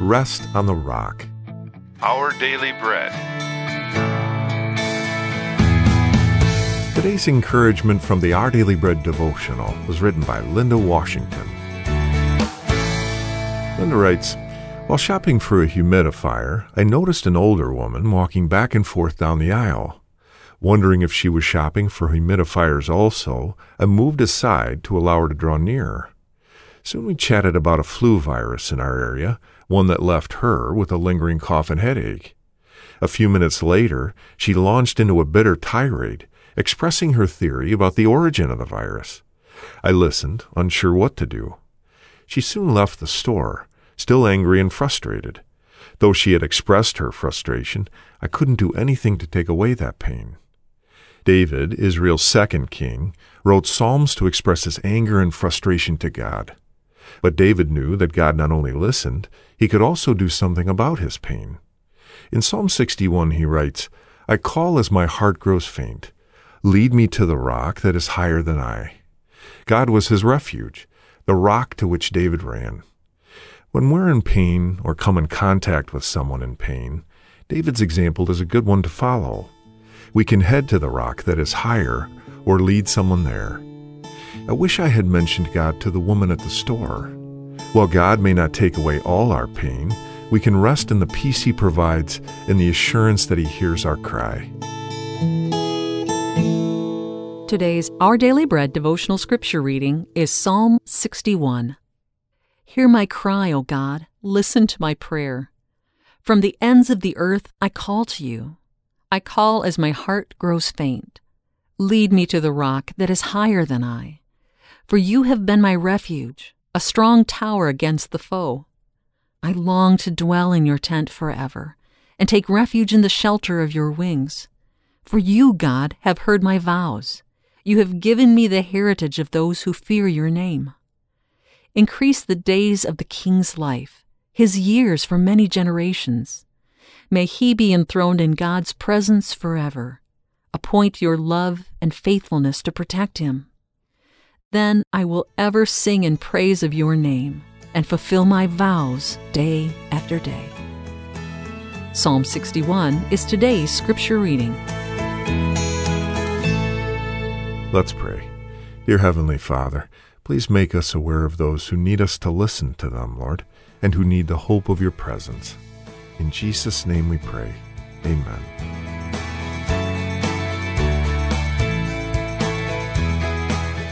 Rest on the Rock. Our Daily Bread. Today's encouragement from the Our Daily Bread devotional was written by Linda Washington. Linda writes, While shopping for a humidifier, I noticed an older woman walking back and forth down the aisle. Wondering if she was shopping for humidifiers also, I moved aside to allow her to draw nearer. Soon we chatted about a flu virus in our area, one that left her with a lingering cough and headache. A few minutes later, she launched into a bitter tirade, expressing her theory about the origin of the virus. I listened, unsure what to do. She soon left the store, still angry and frustrated. Though she had expressed her frustration, I couldn't do anything to take away that pain. David, Israel's second king, wrote Psalms to express his anger and frustration to God. But David knew that God not only listened, he could also do something about his pain. In Psalm 61 he writes, I call as my heart grows faint. Lead me to the rock that is higher than I. God was his refuge, the rock to which David ran. When we're in pain or come in contact with someone in pain, David's example is a good one to follow. We can head to the rock that is higher or lead someone there. I wish I had mentioned God to the woman at the store. While God may not take away all our pain, we can rest in the peace He provides and the assurance that He hears our cry. Today's Our Daily Bread devotional scripture reading is Psalm 61. Hear my cry, O God, listen to my prayer. From the ends of the earth I call to you. I call as my heart grows faint. Lead me to the rock that is higher than I. For you have been my refuge, a strong tower against the foe. I long to dwell in your tent forever, and take refuge in the shelter of your wings. For you, God, have heard my vows. You have given me the heritage of those who fear your name. Increase the days of the king's life, his years for many generations. May he be enthroned in God's presence forever. Appoint your love and faithfulness to protect him. Then I will ever sing in praise of your name and fulfill my vows day after day. Psalm 61 is today's scripture reading. Let's pray. Dear Heavenly Father, please make us aware of those who need us to listen to them, Lord, and who need the hope of your presence. In Jesus' name we pray. Amen.